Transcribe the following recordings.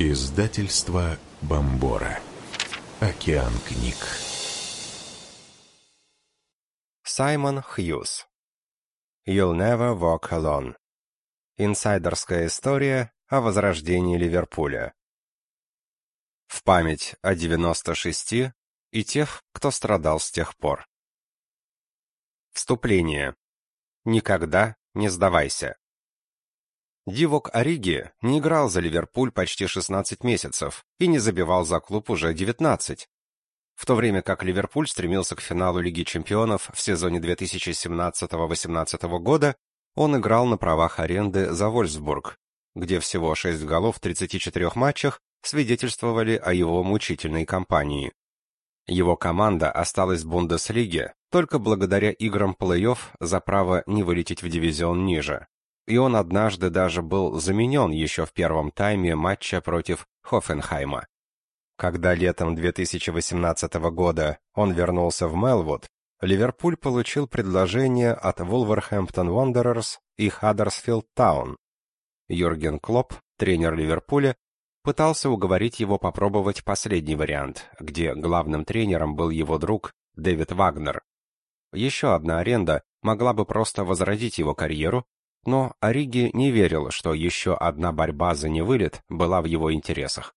Издательство Бомбора. Океан книг. Саймон Хьюз. You'll never walk alone. Инсайдерская история о возрождении Ливерпуля. В память о 96 и тех, кто страдал с тех пор. Вступление. Никогда не сдавайся. Дивок Ориги не играл за Ливерпуль почти 16 месяцев и не забивал за клуб уже 19. В то время как Ливерпуль стремился к финалу Лиги чемпионов в сезоне 2017-18 года, он играл на правах аренды за Вольсбург, где всего 6 голов в 34 матчах свидетельствовали о его мучительной кампании. Его команда осталась в Бундеслиге только благодаря играм плей-офф за право не вылететь в дивизион ниже и он однажды даже был заменен еще в первом тайме матча против Хоффенхайма. Когда летом 2018 года он вернулся в Мелвуд, Ливерпуль получил предложение от Wolverhampton Wanderers и Huddersfield Town. Юрген Клопп, тренер Ливерпуля, пытался уговорить его попробовать последний вариант, где главным тренером был его друг Дэвид Вагнер. Еще одна аренда могла бы просто возродить его карьеру, но Ориги не верил, что еще одна борьба за невылет была в его интересах.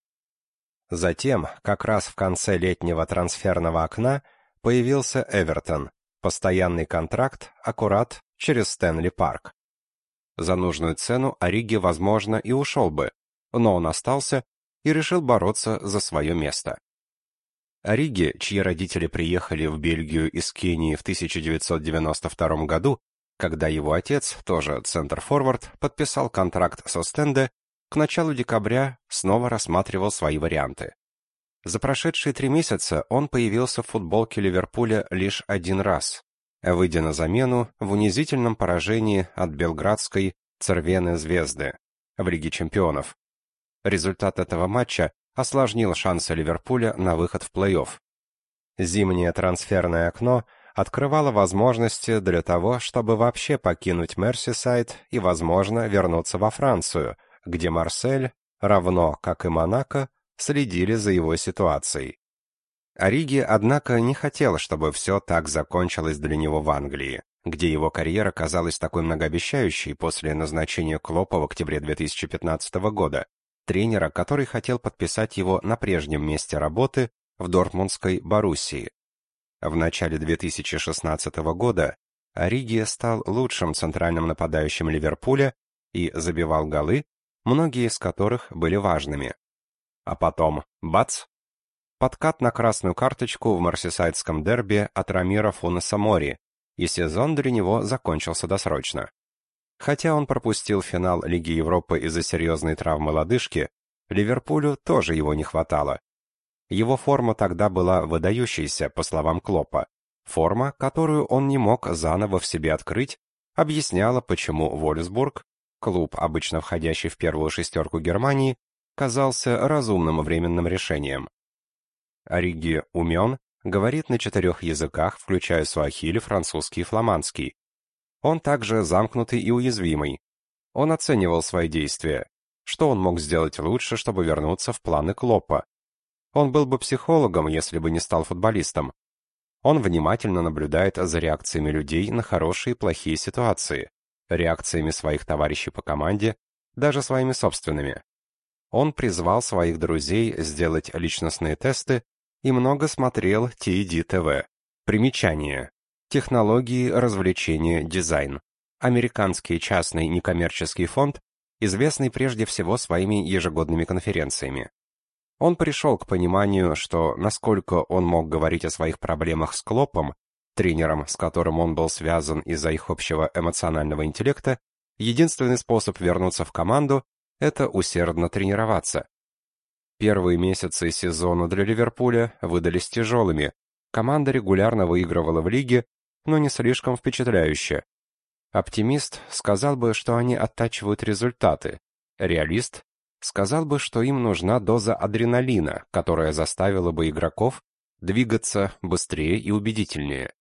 Затем, как раз в конце летнего трансферного окна, появился Эвертон, постоянный контракт аккурат через Стэнли Парк. За нужную цену Ориги, возможно, и ушел бы, но он остался и решил бороться за свое место. Ориги, чьи родители приехали в Бельгию из Кении в 1992 году, когда его отец, тоже центр-форвард, подписал контракт со Стенде, к началу декабря снова рассматривал свои варианты. За прошедшие три месяца он появился в футболке Ливерпуля лишь один раз, выйдя на замену в унизительном поражении от белградской Цервены Звезды в Лиге чемпионов. Результат этого матча осложнил шансы Ливерпуля на выход в плей-офф. Зимнее трансферное окно – открывала возможности для того, чтобы вообще покинуть Мерсисайд и, возможно, вернуться во Францию, где Марсель, равно как и Монако, следили за его ситуацией. Ориги, однако, не хотел, чтобы все так закончилось для него в Англии, где его карьера казалась такой многообещающей после назначения Клопа в октябре 2015 года, тренера, который хотел подписать его на прежнем месте работы в Дортмундской Боруссии. В начале 2016 года Ориги стал лучшим центральным нападающим Ливерпуля и забивал голы, многие из которых были важными. А потом, бац, подкат на красную карточку в марсисайдском дерби от Рамира Фунеса Мори, и сезон для него закончился досрочно. Хотя он пропустил финал Лиги Европы из-за серьезной травмы лодыжки, Ливерпулю тоже его не хватало. Его форма тогда была выдающейся, по словам Клопа. Форма, которую он не мог заново в себе открыть, объясняла, почему Вольсбург, клуб, обычно входящий в первую шестерку Германии, казался разумным временным решением. Ориги умен, говорит на четырех языках, включая суахили, французский и фламандский. Он также замкнутый и уязвимый. Он оценивал свои действия. Что он мог сделать лучше, чтобы вернуться в планы Клопа? Он был бы психологом, если бы не стал футболистом. Он внимательно наблюдает за реакциями людей на хорошие и плохие ситуации, реакциями своих товарищей по команде, даже своими собственными. Он призвал своих друзей сделать личностные тесты и много смотрел TED TV. Примечание. Технологии, развлечения, дизайн. Американский частный некоммерческий фонд, известный прежде всего своими ежегодными конференциями. Он пришел к пониманию, что насколько он мог говорить о своих проблемах с Клопом, тренером, с которым он был связан из-за их общего эмоционального интеллекта, единственный способ вернуться в команду это усердно тренироваться. Первые месяцы сезона для Ливерпуля выдались тяжелыми. Команда регулярно выигрывала в лиге, но не слишком впечатляюще. Оптимист сказал бы, что они оттачивают результаты. Реалист сказал бы, что им нужна доза адреналина, которая заставила бы игроков двигаться быстрее и убедительнее.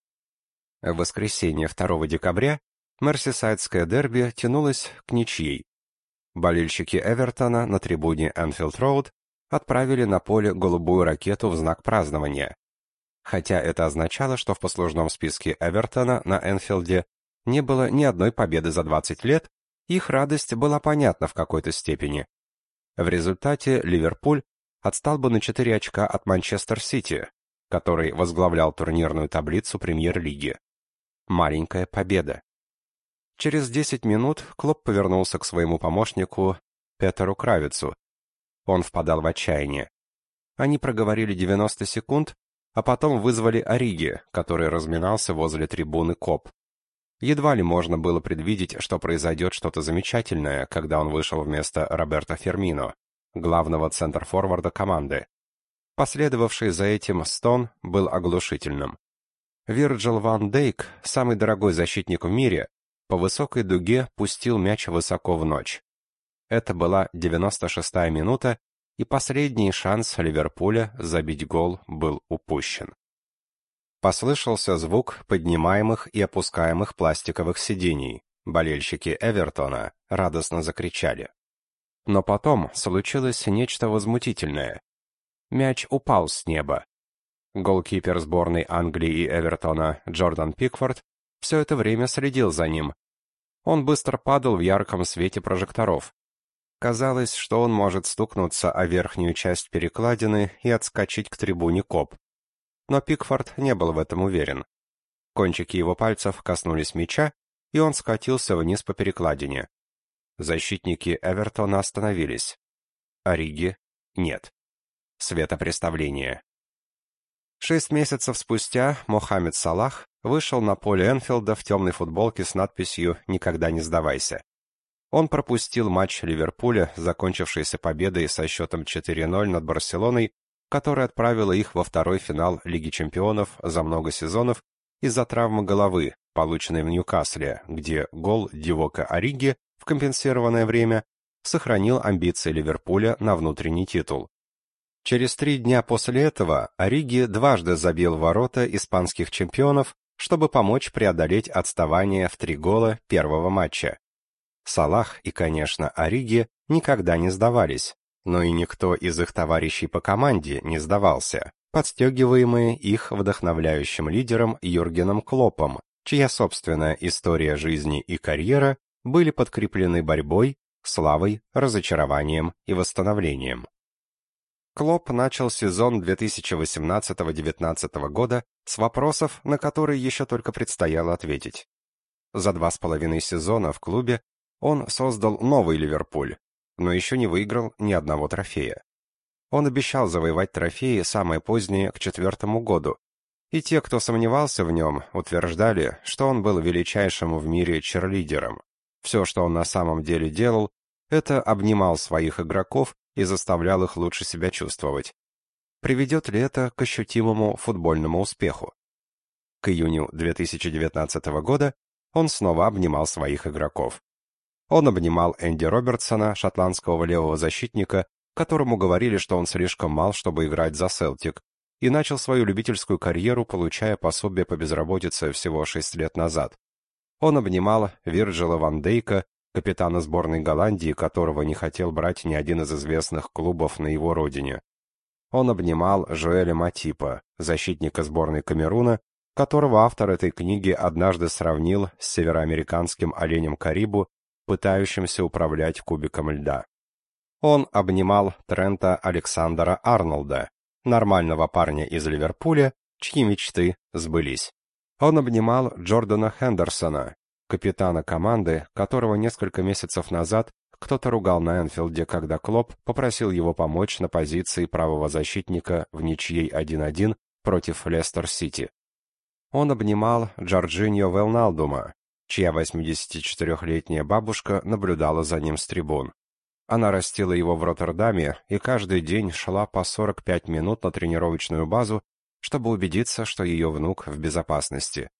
В воскресенье 2 декабря Мерсисайдское дерби тянулось к ничьей. Болельщики Эвертона на трибуне Энфилд-Роуд отправили на поле голубую ракету в знак празднования. Хотя это означало, что в послужном списке Эвертона на Энфилде не было ни одной победы за 20 лет, их радость была понятна в какой-то степени. В результате Ливерпуль отстал бы на 4 очка от Манчестер-Сити, который возглавлял турнирную таблицу премьер-лиги. Маленькая победа. Через 10 минут Клоп повернулся к своему помощнику Петеру Кравицу. Он впадал в отчаяние. Они проговорили 90 секунд, а потом вызвали Ориги, который разминался возле трибуны КОП. Едва ли можно было предвидеть, что произойдет что-то замечательное, когда он вышел вместо Роберто Фермино, главного центр-форварда команды. Последовавший за этим стон был оглушительным. Вирджил ван Дейк, самый дорогой защитник в мире, по высокой дуге пустил мяч высоко в ночь. Это была 96-я минута, и последний шанс Ливерпуля забить гол был упущен. Послышался звук поднимаемых и опускаемых пластиковых сидений. Болельщики Эвертона радостно закричали. Но потом случилось нечто возмутительное. Мяч упал с неба. Голкипер сборной Англии и Эвертона Джордан Пикфорд все это время следил за ним. Он быстро падал в ярком свете прожекторов. Казалось, что он может стукнуться о верхнюю часть перекладины и отскочить к трибуне коп. Но Пикфорд не был в этом уверен. Кончики его пальцев коснулись мяча, и он скатился вниз по перекладине. Защитники Эвертона остановились. Ориги нет. Светопреставление. Шесть месяцев спустя Мохаммед Салах вышел на поле Энфилда в темной футболке с надписью «Никогда не сдавайся». Он пропустил матч Ливерпуля, закончившийся победой со счетом 4-0 над Барселоной, которая отправила их во второй финал Лиги чемпионов за много сезонов из-за травмы головы, полученной в Ньюкасле, где гол Дивока Ориги в компенсированное время сохранил амбиции Ливерпуля на внутренний титул. Через три дня после этого Ориги дважды забил ворота испанских чемпионов, чтобы помочь преодолеть отставание в три гола первого матча. Салах и, конечно, Ориги никогда не сдавались, но и никто из их товарищей по команде не сдавался, подстегиваемые их вдохновляющим лидером Юргеном Клопом, чья собственная история жизни и карьера были подкреплены борьбой, славой, разочарованием и восстановлением. Клоп начал сезон 2018-19 года с вопросов, на которые еще только предстояло ответить. За два с половиной сезона в клубе он создал новый Ливерпуль, но еще не выиграл ни одного трофея. Он обещал завоевать трофеи самое позднее к четвертому году, и те, кто сомневался в нем, утверждали, что он был величайшим в мире черлидером. Все, что он на самом деле делал, это обнимал своих игроков и заставлял их лучше себя чувствовать. Приведет ли это к ощутимому футбольному успеху? К июню 2019 года он снова обнимал своих игроков. Он обнимал Энди Робертсона, шотландского левого защитника, которому говорили, что он слишком мал, чтобы играть за Селтик, и начал свою любительскую карьеру, получая пособие по безработице всего 6 лет назад. Он обнимал Вирджила Ван Дейка, капитана сборной Голландии, которого не хотел брать ни один из известных клубов на его родине. Он обнимал Жоэля Матипа, защитника сборной Камеруна, которого автор этой книги однажды сравнил с североамериканским оленем Карибу, пытающимся управлять кубиком льда. Он обнимал Трента Александра Арнолда, нормального парня из Ливерпуля, чьи мечты сбылись. Он обнимал Джордана Хендерсона, капитана команды, которого несколько месяцев назад кто-то ругал на Энфилде, когда Клоп попросил его помочь на позиции правого защитника в ничьей 1-1 против Лестер-Сити. Он обнимал Джорджиньо Велналдума, чья 84-летняя бабушка наблюдала за ним с трибун. Она растила его в Роттердаме и каждый день шла по 45 минут на тренировочную базу, чтобы убедиться, что ее внук в безопасности.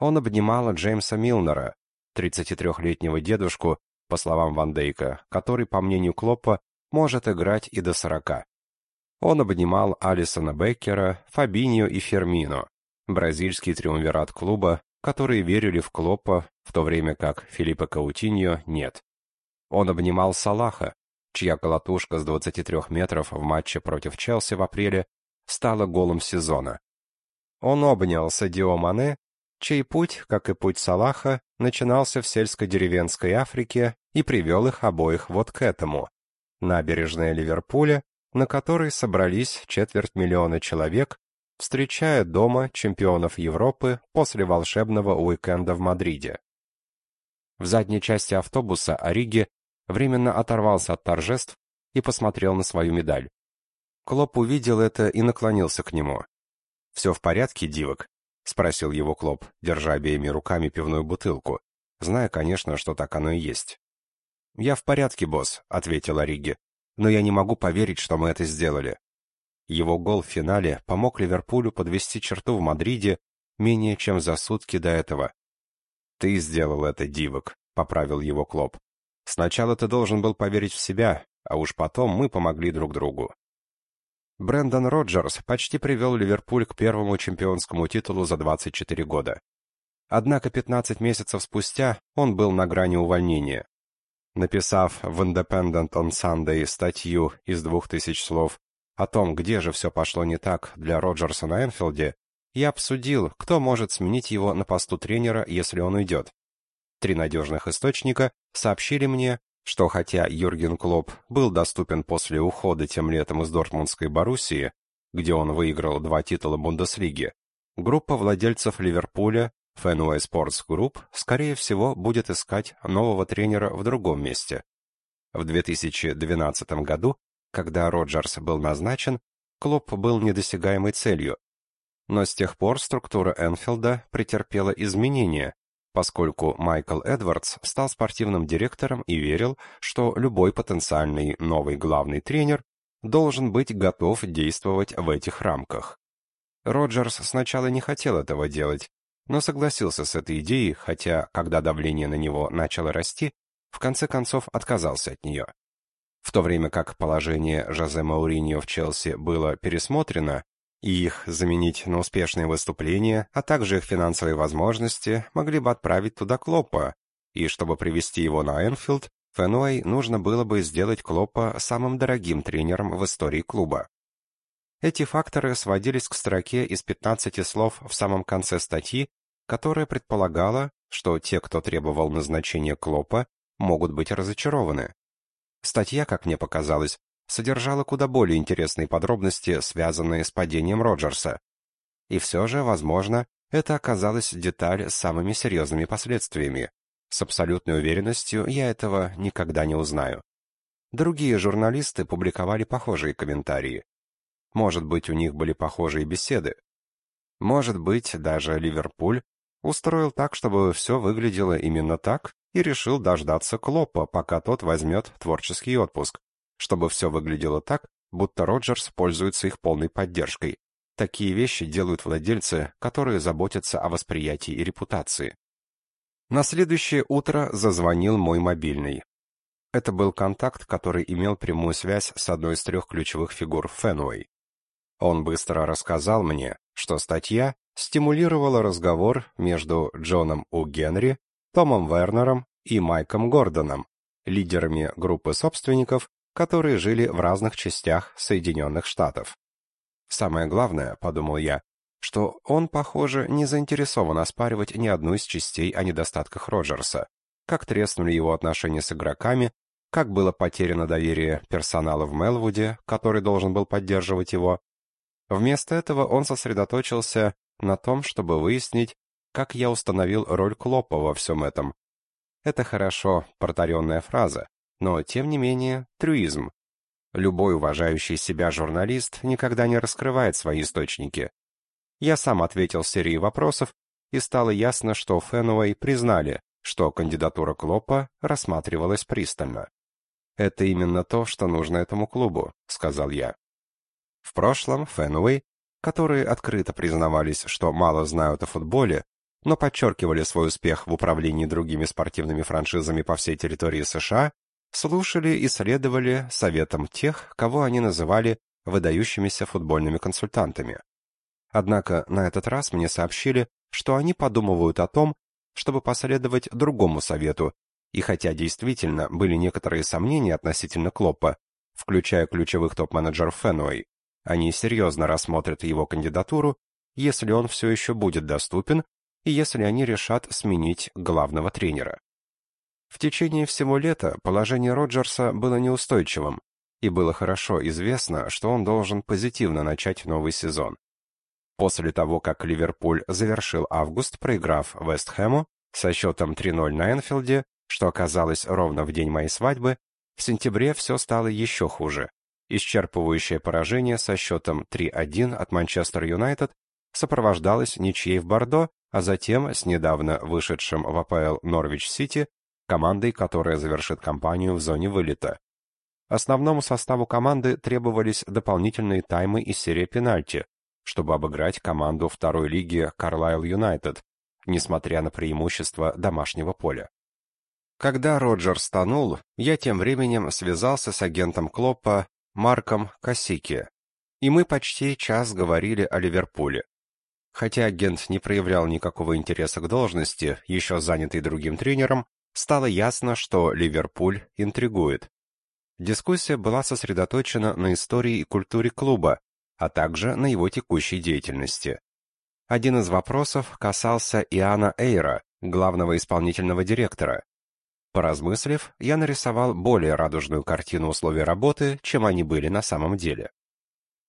Он обнимал Джеймса Милнера, 33-летнего дедушку, по словам Ван Дейка, который, по мнению Клоппа, может играть и до 40. Он обнимал Алисона Беккера, Фабиньо и Фермино, бразильский триумвират клуба, которые верили в Клоппа, в то время как Филиппа Каутиньо нет. Он обнимал Салаха, чья колотушка с 23 метров в матче против Челси в апреле стала голом сезона. Он обнял Садио Мане, чей путь, как и путь Салаха, начинался в сельско-деревенской Африке и привел их обоих вот к этому. Набережная Ливерпуля, на которой собрались четверть миллиона человек, встречая дома чемпионов Европы после волшебного уикенда в Мадриде. В задней части автобуса Ориги временно оторвался от торжеств и посмотрел на свою медаль. Клоп увидел это и наклонился к нему. «Все в порядке, Дивок?» — спросил его Клоп, держа обеими руками пивную бутылку, зная, конечно, что так оно и есть. «Я в порядке, босс», — ответил Ориги, «но я не могу поверить, что мы это сделали». Его гол в финале помог Ливерпулю подвести черту в Мадриде менее чем за сутки до этого. «Ты сделал это, Дивок», — поправил его Клоп. «Сначала ты должен был поверить в себя, а уж потом мы помогли друг другу». Брэндон Роджерс почти привел Ливерпуль к первому чемпионскому титулу за 24 года. Однако 15 месяцев спустя он был на грани увольнения. Написав в Independent on Sunday статью из двух тысяч слов о том, где же все пошло не так для Роджерса на Энфилде, я обсудил, кто может сменить его на посту тренера, если он уйдет. Три надежных источника сообщили мне, что хотя Юрген Клоп был доступен после ухода тем летом из Дортмундской Боруссии, где он выиграл два титула Бундеслиги, группа владельцев Ливерпуля, Fenway Sports Group, скорее всего, будет искать нового тренера в другом месте. В 2012 году, когда Роджерс был назначен, Клоп был недосягаемой целью, но с тех пор структура Энфилда претерпела изменения, поскольку Майкл Эдвардс стал спортивным директором и верил, что любой потенциальный новый главный тренер должен быть готов действовать в этих рамках. Роджерс сначала не хотел этого делать, но согласился с этой идеей, хотя, когда давление на него начало расти, в конце концов отказался от нее. В то время как положение Жозе Мауриньо в Челси было пересмотрено, и их заменить на успешные выступления, а также их финансовые возможности могли бы отправить туда Клопа, и чтобы привести его на Энфилд, Фенуэй нужно было бы сделать Клопа самым дорогим тренером в истории клуба. Эти факторы сводились к строке из 15 слов в самом конце статьи, которая предполагала, что те, кто требовал назначения Клопа, могут быть разочарованы. Статья, как мне показалось, содержала куда более интересные подробности, связанные с падением Роджерса. И все же, возможно, это оказалась деталь с самыми серьезными последствиями. С абсолютной уверенностью я этого никогда не узнаю. Другие журналисты публиковали похожие комментарии. Может быть, у них были похожие беседы. Может быть, даже Ливерпуль устроил так, чтобы все выглядело именно так, и решил дождаться Клопа, пока тот возьмет творческий отпуск, чтобы все выглядело так, будто Роджерс пользуется их полной поддержкой. Такие вещи делают владельцы, которые заботятся о восприятии и репутации. На следующее утро зазвонил мой мобильный. Это был контакт, который имел прямую связь с одной из трех ключевых фигур Фенуэй. Он быстро рассказал мне, что статья стимулировала разговор между Джоном У. Генри, Томом Вернером и Майком Гордоном, лидерами группы собственников, которые жили в разных частях Соединенных Штатов. Самое главное, подумал я, что он, похоже, не заинтересован оспаривать ни одну из частей о недостатках Роджерса, как треснули его отношения с игроками, как было потеряно доверие персонала в Мелвуде, который должен был поддерживать его. Вместо этого он сосредоточился на том, чтобы выяснить, как я установил роль Клопа во всем этом. Это хорошо протаренная фраза, но, тем не менее, трюизм. Любой уважающий себя журналист никогда не раскрывает свои источники. Я сам ответил серии вопросов, и стало ясно, что Фенуэй признали, что кандидатура Клопа рассматривалась пристально. «Это именно то, что нужно этому клубу», — сказал я. В прошлом Фенуэй, которые открыто признавались, что мало знают о футболе, но подчеркивали свой успех в управлении другими спортивными франшизами по всей территории США, слушали и следовали советам тех, кого они называли выдающимися футбольными консультантами. Однако на этот раз мне сообщили, что они подумывают о том, чтобы последовать другому совету И хотя действительно были некоторые сомнения относительно Клоппа, включая ключевых топ-менеджеров Фенуэй, они серьезно рассмотрят его кандидатуру, если он все еще будет доступен и если они решат сменить главного тренера. В течение всего лета положение Роджерса было неустойчивым, и было хорошо известно, что он должен позитивно начать новый сезон. После того, как Ливерпуль завершил август, проиграв Вест Хэму со счетом 3-0 на Энфилде, что оказалось ровно в день моей свадьбы, в сентябре все стало еще хуже. Исчерпывающее поражение со счетом 3-1 от Манчестер Юнайтед сопровождалось ничьей в Бордо, а затем с недавно вышедшим в АПЛ Норвич-Сити, командой, которая завершит кампанию в зоне вылета. Основному составу команды требовались дополнительные таймы и серия пенальти, чтобы обыграть команду второй лиги Карлайл Юнайтед, несмотря на преимущество домашнего поля. Когда Роджер станул, я тем временем связался с агентом Клоппа Марком Косики, и мы почти час говорили о Ливерпуле. Хотя агент не проявлял никакого интереса к должности, еще занятой другим тренером, стало ясно, что Ливерпуль интригует. Дискуссия была сосредоточена на истории и культуре клуба, а также на его текущей деятельности. Один из вопросов касался Иоанна Эйра, главного исполнительного директора. Поразмыслив, я нарисовал более радужную картину условий работы, чем они были на самом деле.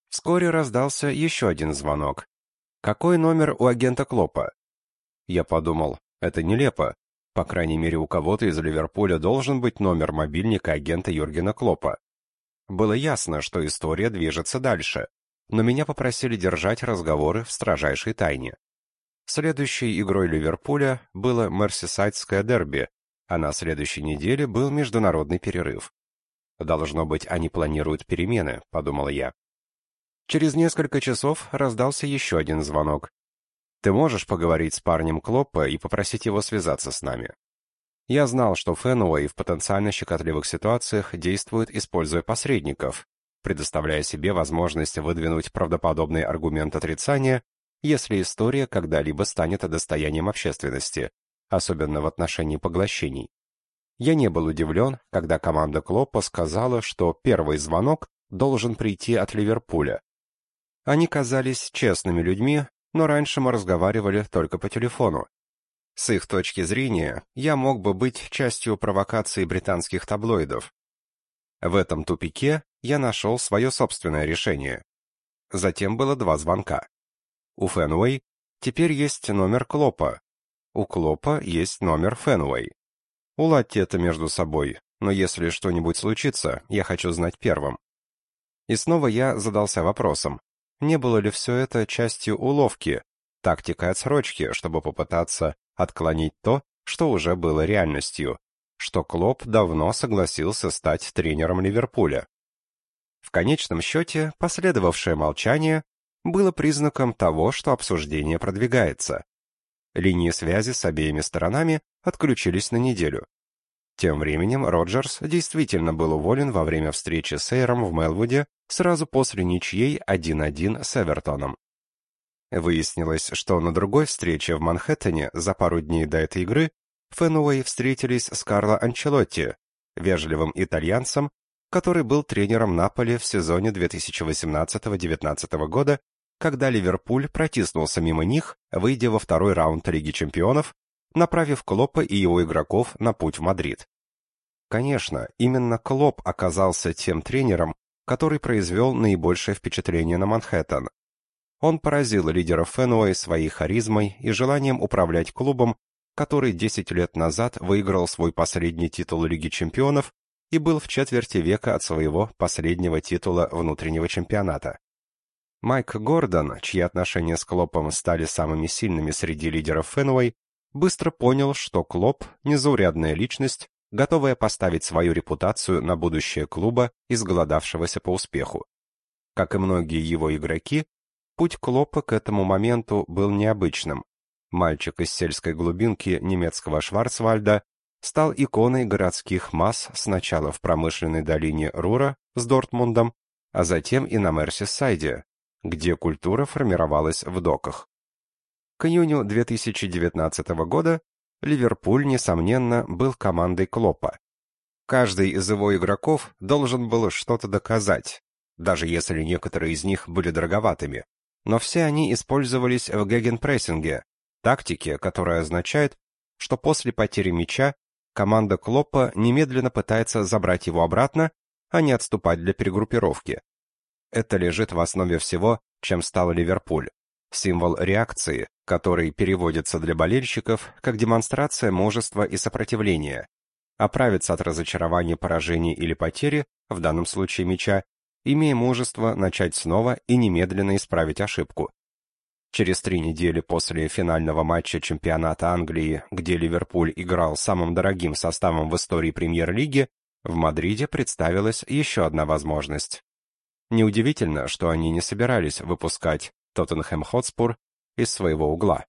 Вскоре раздался еще один звонок. «Какой номер у агента Клопа?» Я подумал, это нелепо. По крайней мере, у кого-то из Ливерпуля должен быть номер мобильника агента Юргена Клопа. Было ясно, что история движется дальше, но меня попросили держать разговоры в строжайшей тайне. Следующей игрой Ливерпуля было Мерсисайдское дерби, а на следующей неделе был международный перерыв. «Должно быть, они планируют перемены», — подумал я. Через несколько часов раздался еще один звонок. «Ты можешь поговорить с парнем Клоппа и попросить его связаться с нами?» Я знал, что Фенуэй в потенциально щекотливых ситуациях действует, используя посредников, предоставляя себе возможность выдвинуть правдоподобный аргумент отрицания, если история когда-либо станет достоянием общественности, особенно в отношении поглощений. Я не был удивлен, когда команда Клоппа сказала, что первый звонок должен прийти от Ливерпуля. Они казались честными людьми, но раньше мы разговаривали только по телефону. С их точки зрения, я мог бы быть частью провокации британских таблоидов. В этом тупике я нашел свое собственное решение. Затем было два звонка. У Фенуэй теперь есть номер Клопа. У Клопа есть номер Фенуэй. Уладьте это между собой, но если что-нибудь случится, я хочу знать первым. И снова я задался вопросом, не было ли все это частью уловки, тактикой отсрочки, чтобы попытаться отклонить то, что уже было реальностью, что Клоп давно согласился стать тренером Ливерпуля. В конечном счете, последовавшее молчание было признаком того, что обсуждение продвигается. Линии связи с обеими сторонами отключились на неделю. Тем временем Роджерс действительно был уволен во время встречи с Эйром в Мелвуде сразу после ничьей 1-1 с Эвертоном. Выяснилось, что на другой встрече в Манхэттене за пару дней до этой игры Фенуэй встретились с Карло Анчелотти, вежливым итальянцем, который был тренером Наполи в сезоне 2018-19 года, когда Ливерпуль протиснулся мимо них, выйдя во второй раунд Лиги чемпионов, направив Клоппа и его игроков на путь в Мадрид. Конечно, именно Клопп оказался тем тренером, который произвел наибольшее впечатление на Манхэттен. Он поразил лидеров Фенуэй своей харизмой и желанием управлять клубом, который 10 лет назад выиграл свой последний титул Лиги чемпионов и был в четверти века от своего последнего титула внутреннего чемпионата. Майк Гордон, чьи отношения с Клопом стали самыми сильными среди лидеров Фенуэй, быстро понял, что Клоп – незаурядная личность, готовая поставить свою репутацию на будущее клуба, изголодавшегося по успеху. Как и многие его игроки, путь Клопа к этому моменту был необычным. Мальчик из сельской глубинки немецкого Шварцвальда стал иконой городских масс сначала в промышленной долине Рура с Дортмундом, а затем и на Мерсисайде, где культура формировалась в доках. К июню 2019 года Ливерпуль, несомненно, был командой Клопа. Каждый из его игроков должен был что-то доказать, даже если некоторые из них были дороговатыми. Но все они использовались в гегенпрессинге, тактике, которая означает, что после потери мяча команда Клоппа немедленно пытается забрать его обратно, а не отступать для перегруппировки. Это лежит в основе всего, чем стал Ливерпуль. Символ реакции, который переводится для болельщиков как демонстрация мужества и сопротивления. Оправиться от разочарования, поражений или потери, в данном случае мяча, имея мужество начать снова и немедленно исправить ошибку. Через три недели после финального матча чемпионата Англии, где Ливерпуль играл самым дорогим составом в истории премьер-лиги, в Мадриде представилась еще одна возможность. Неудивительно, что они не собирались выпускать Тоттенхэм Хотспур из своего угла.